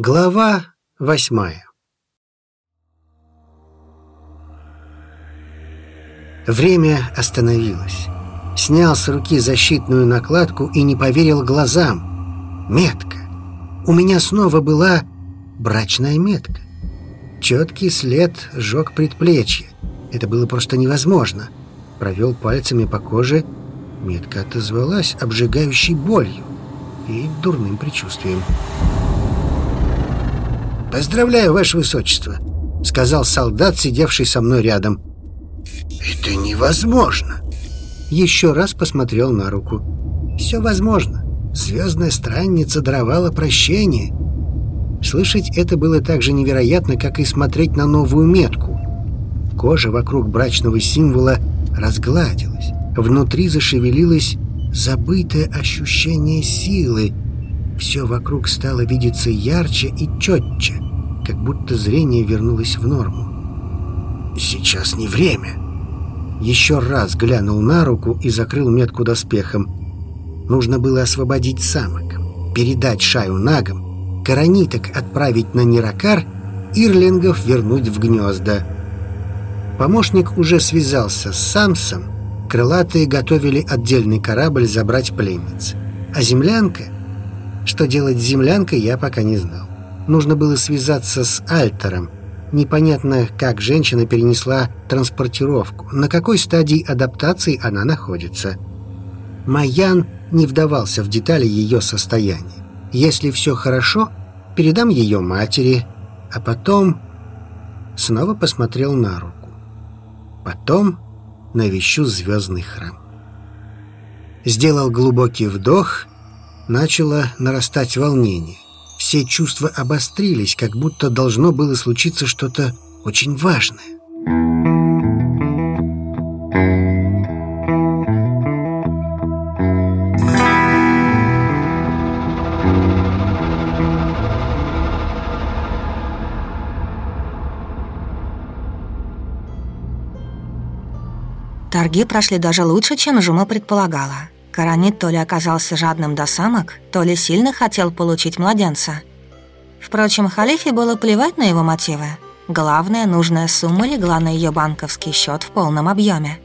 Глава восьмая Время остановилось. Снял с руки защитную накладку и не поверил глазам. Метка. У меня снова была брачная метка. Четкий след жег предплечье. Это было просто невозможно. Провел пальцами по коже. Метка отозвалась обжигающей болью и дурным предчувствием. «Поздравляю, Ваше Высочество», — сказал солдат, сидевший со мной рядом. «Это невозможно!» Еще раз посмотрел на руку. «Все возможно. Звездная странница даровала прощение». Слышать это было так же невероятно, как и смотреть на новую метку. Кожа вокруг брачного символа разгладилась. Внутри зашевелилось забытое ощущение силы, все вокруг стало видеться ярче и четче, как будто зрение вернулось в норму. «Сейчас не время!» Еще раз глянул на руку и закрыл метку доспехом. Нужно было освободить самок, передать шаю нагам, корониток отправить на Неракар, ирлингов вернуть в гнезда. Помощник уже связался с Самсом, крылатые готовили отдельный корабль забрать пленниц. А землянка — что делать с землянкой, я пока не знал. Нужно было связаться с Альтером. Непонятно, как женщина перенесла транспортировку, на какой стадии адаптации она находится. Маян не вдавался в детали ее состояния. Если все хорошо, передам ее матери, а потом снова посмотрел на руку. Потом навещу звездный храм. Сделал глубокий вдох начало нарастать волнение. Все чувства обострились, как будто должно было случиться что-то очень важное. Торги прошли даже лучше, чем Жума предполагала. Каранит то ли оказался жадным до самок, то ли сильно хотел получить младенца. Впрочем, халифе было плевать на его мотивы. Главное, нужная сумма легла на ее банковский счет в полном объеме.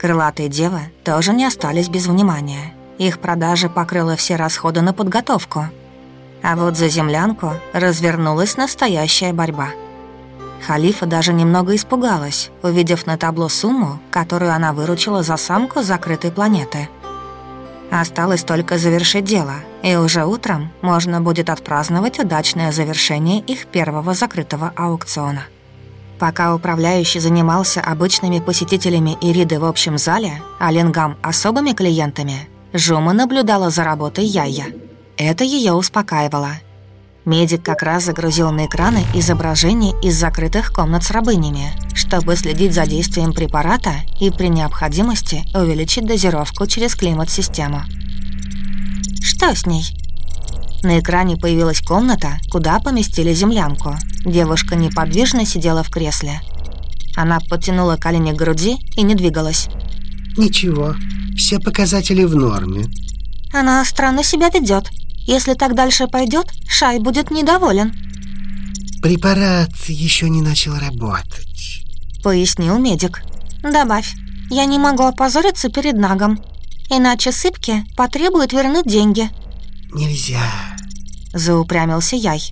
Крылатые девы тоже не остались без внимания. Их продажа покрыла все расходы на подготовку. А вот за землянку развернулась настоящая борьба – Халифа даже немного испугалась, увидев на табло сумму, которую она выручила за самку закрытой планеты. Осталось только завершить дело, и уже утром можно будет отпраздновать удачное завершение их первого закрытого аукциона. Пока управляющий занимался обычными посетителями Ириды в общем зале, а Лингам – особыми клиентами, Жума наблюдала за работой Яя. Это ее успокаивало – Медик как раз загрузил на экраны изображения из закрытых комнат с рабынями, чтобы следить за действием препарата и при необходимости увеличить дозировку через климат-систему. Что с ней? На экране появилась комната, куда поместили землянку. Девушка неподвижно сидела в кресле. Она подтянула колени к груди и не двигалась. «Ничего, все показатели в норме». «Она странно себя ведет. Если так дальше пойдет, Шай будет недоволен. Препарат еще не начал работать, пояснил медик. Добавь, я не могу опозориться перед Нагом, иначе сыпки потребуют вернуть деньги. Нельзя, заупрямился Яй.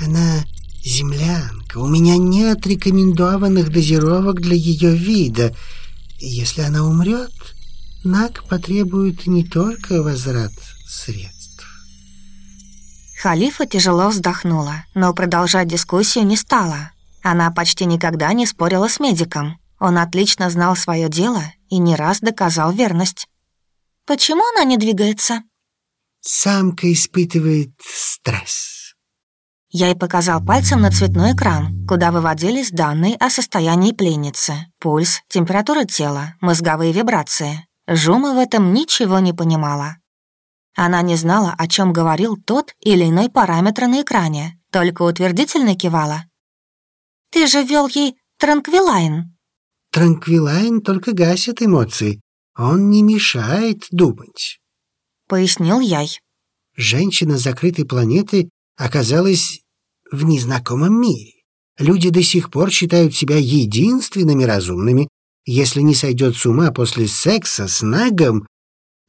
Она землянка, у меня нет рекомендованных дозировок для ее вида. Если она умрет, Наг потребует не только возврат средств. Халифа тяжело вздохнула, но продолжать дискуссию не стала. Она почти никогда не спорила с медиком. Он отлично знал свое дело и не раз доказал верность. «Почему она не двигается?» «Самка испытывает стресс». Я ей показал пальцем на цветной экран, куда выводились данные о состоянии пленницы, пульс, температура тела, мозговые вибрации. Жума в этом ничего не понимала. Она не знала, о чем говорил тот или иной параметр на экране, только утвердительно кивала. «Ты же вел ей транквилайн». «Транквилайн только гасит эмоции. Он не мешает думать», — пояснил Яй. «Женщина закрытой планеты оказалась в незнакомом мире. Люди до сих пор считают себя единственными разумными. Если не сойдет с ума после секса с Нагом,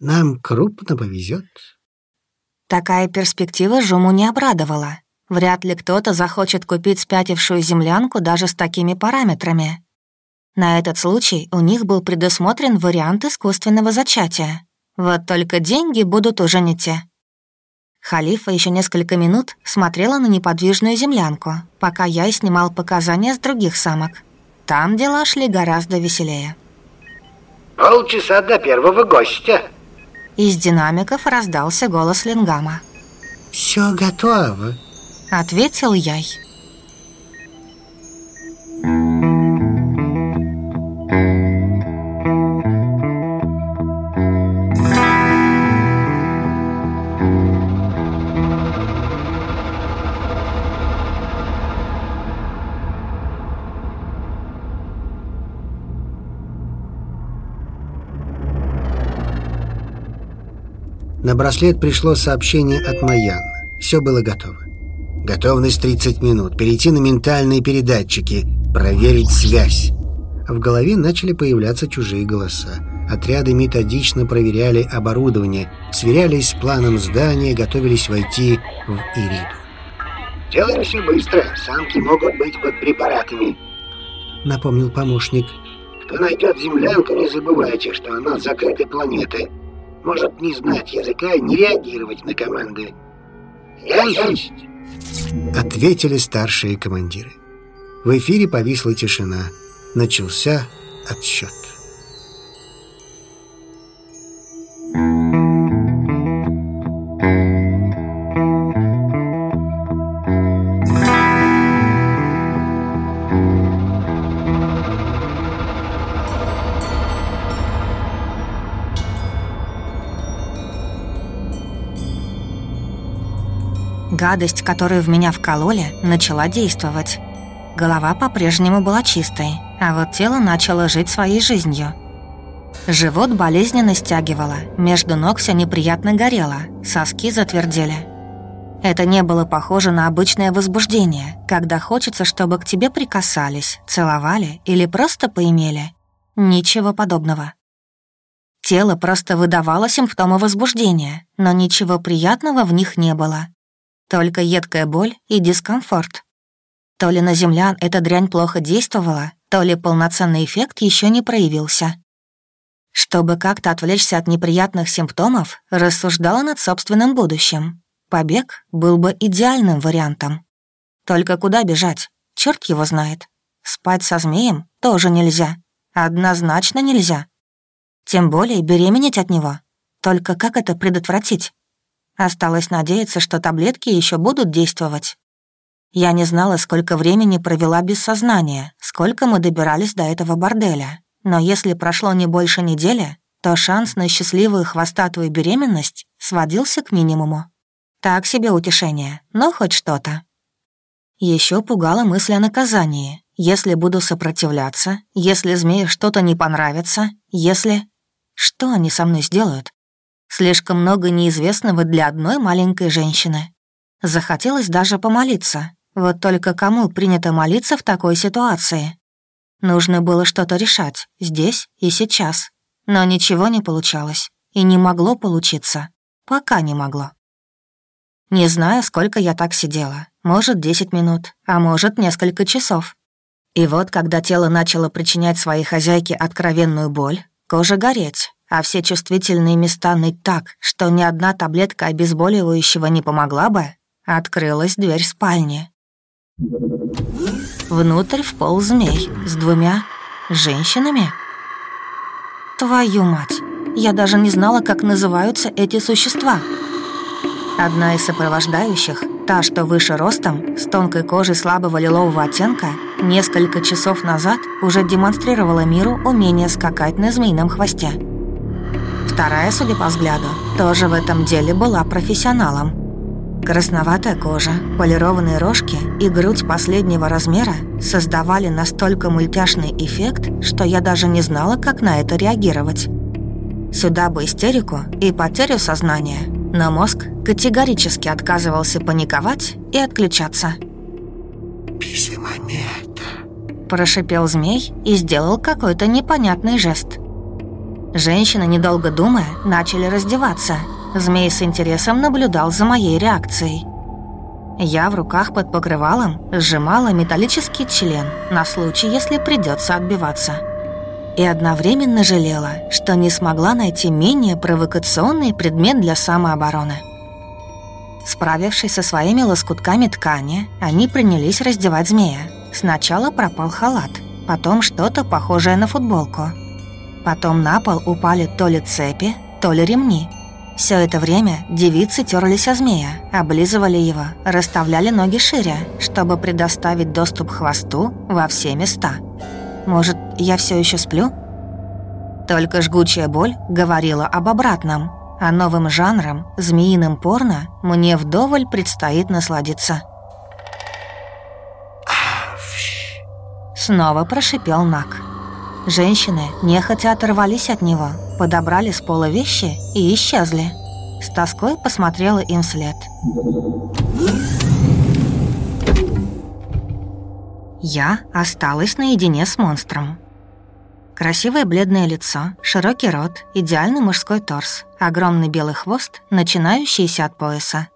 нам крупно повезет. Такая перспектива Жуму не обрадовала. Вряд ли кто-то захочет купить спятившую землянку даже с такими параметрами. На этот случай у них был предусмотрен вариант искусственного зачатия. Вот только деньги будут уже не те. Халифа еще несколько минут смотрела на неподвижную землянку, пока я снимал показания с других самок. Там дела шли гораздо веселее. «Полчаса до первого гостя». Из динамиков раздался голос Лингама. «Все готово», — ответил Яй. На браслет пришло сообщение от Маяна. Все было готово. Готовность 30 минут. Перейти на ментальные передатчики. Проверить связь. В голове начали появляться чужие голоса. Отряды методично проверяли оборудование, сверялись с планом здания, готовились войти в Ириду. «Делаем все быстро. Самки могут быть под препаратами», — напомнил помощник. «Кто найдет землянку, не забывайте, что она закрытой планеты может не знать языка не реагировать на команды. «Я есть!» Ответили старшие командиры. В эфире повисла тишина. Начался отсчет. Гадость, которую в меня вкололи, начала действовать. Голова по-прежнему была чистой, а вот тело начало жить своей жизнью. Живот болезненно стягивало, между ног все неприятно горело, соски затвердели. Это не было похоже на обычное возбуждение, когда хочется, чтобы к тебе прикасались, целовали или просто поимели. Ничего подобного. Тело просто выдавало симптомы возбуждения, но ничего приятного в них не было. Только едкая боль и дискомфорт. То ли на землян эта дрянь плохо действовала, то ли полноценный эффект еще не проявился. Чтобы как-то отвлечься от неприятных симптомов, рассуждала над собственным будущим. Побег был бы идеальным вариантом. Только куда бежать? Черт его знает. Спать со змеем тоже нельзя. Однозначно нельзя. Тем более беременеть от него. Только как это предотвратить? Осталось надеяться, что таблетки еще будут действовать. Я не знала, сколько времени провела без сознания, сколько мы добирались до этого борделя. Но если прошло не больше недели, то шанс на счастливую хвостатую беременность сводился к минимуму. Так себе утешение, но хоть что-то. Еще пугала мысль о наказании. Если буду сопротивляться, если змеи что-то не понравится, если... Что они со мной сделают? Слишком много неизвестного для одной маленькой женщины. Захотелось даже помолиться. Вот только кому принято молиться в такой ситуации? Нужно было что-то решать, здесь и сейчас. Но ничего не получалось. И не могло получиться. Пока не могло. Не знаю, сколько я так сидела. Может, 10 минут, а может, несколько часов. И вот, когда тело начало причинять своей хозяйке откровенную боль, кожа гореть, а все чувствительные места ныть так, что ни одна таблетка обезболивающего не помогла бы, открылась дверь спальни. Внутрь впол змей с двумя женщинами. Твою мать, я даже не знала, как называются эти существа. Одна из сопровождающих, та, что выше ростом, с тонкой кожей слабого лилового оттенка, несколько часов назад уже демонстрировала миру умение скакать на змеином хвосте. Вторая, судя по взгляду, тоже в этом деле была профессионалом. Красноватая кожа, полированные рожки и грудь последнего размера создавали настолько мультяшный эффект, что я даже не знала, как на это реагировать. Сюда бы истерику и потерю сознания, Но мозг категорически отказывался паниковать и отключаться. «Писемомета», – прошипел змей и сделал какой-то непонятный жест. Женщины, недолго думая, начали раздеваться. Змей с интересом наблюдал за моей реакцией. Я в руках под покрывалом сжимала металлический член на случай, если придется отбиваться. И одновременно жалела, что не смогла найти менее провокационный предмет для самообороны. Справившись со своими лоскутками ткани, они принялись раздевать змея. Сначала пропал халат, потом что-то похожее на футболку. Потом на пол упали то ли цепи, то ли ремни – все это время девицы терлись о змея, облизывали его, расставляли ноги шире, чтобы предоставить доступ хвосту во все места. Может, я все еще сплю? Только жгучая боль говорила об обратном, а новым жанром, змеиным порно, мне вдоволь предстоит насладиться. Снова прошипел Нак. Женщины нехотя оторвались от него, подобрали с пола вещи и исчезли. С тоской посмотрела им вслед. Я осталась наедине с монстром. Красивое бледное лицо, широкий рот, идеальный мужской торс, огромный белый хвост, начинающийся от пояса.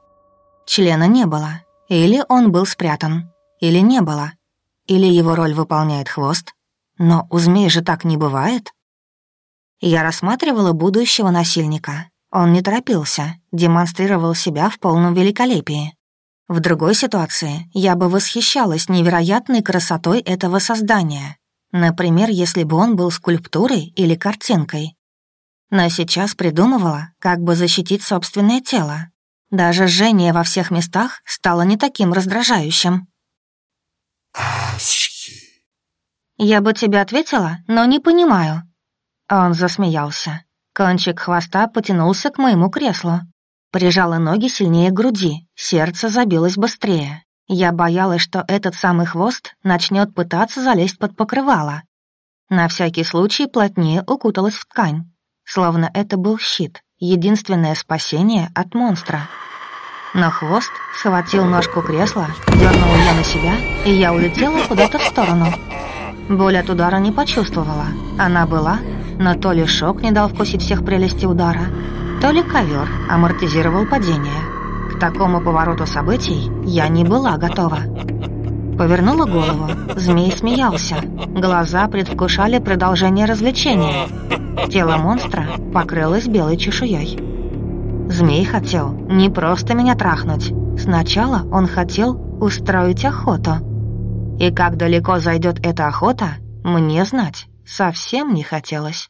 Члена не было. Или он был спрятан, или не было. Или его роль выполняет хвост, но у змей же так не бывает. Я рассматривала будущего насильника. Он не торопился, демонстрировал себя в полном великолепии. В другой ситуации я бы восхищалась невероятной красотой этого создания. Например, если бы он был скульптурой или картинкой. Но сейчас придумывала, как бы защитить собственное тело. Даже жжение во всех местах стало не таким раздражающим. «Я бы тебе ответила, но не понимаю». Он засмеялся. Кончик хвоста потянулся к моему креслу. Прижала ноги сильнее груди, сердце забилось быстрее. Я боялась, что этот самый хвост начнет пытаться залезть под покрывало. На всякий случай плотнее укуталась в ткань, словно это был щит, единственное спасение от монстра. Но хвост схватил ножку кресла, дернул ее на себя, и я улетела куда-то в сторону. Боль от удара не почувствовала. Она была, но то ли шок не дал вкусить всех прелестей удара, то ли ковер амортизировал падение. К такому повороту событий я не была готова. Повернула голову. Змей смеялся. Глаза предвкушали продолжение развлечения. Тело монстра покрылось белой чешуей. Змей хотел не просто меня трахнуть. Сначала он хотел устроить охоту. И как далеко зайдет эта охота, мне знать совсем не хотелось.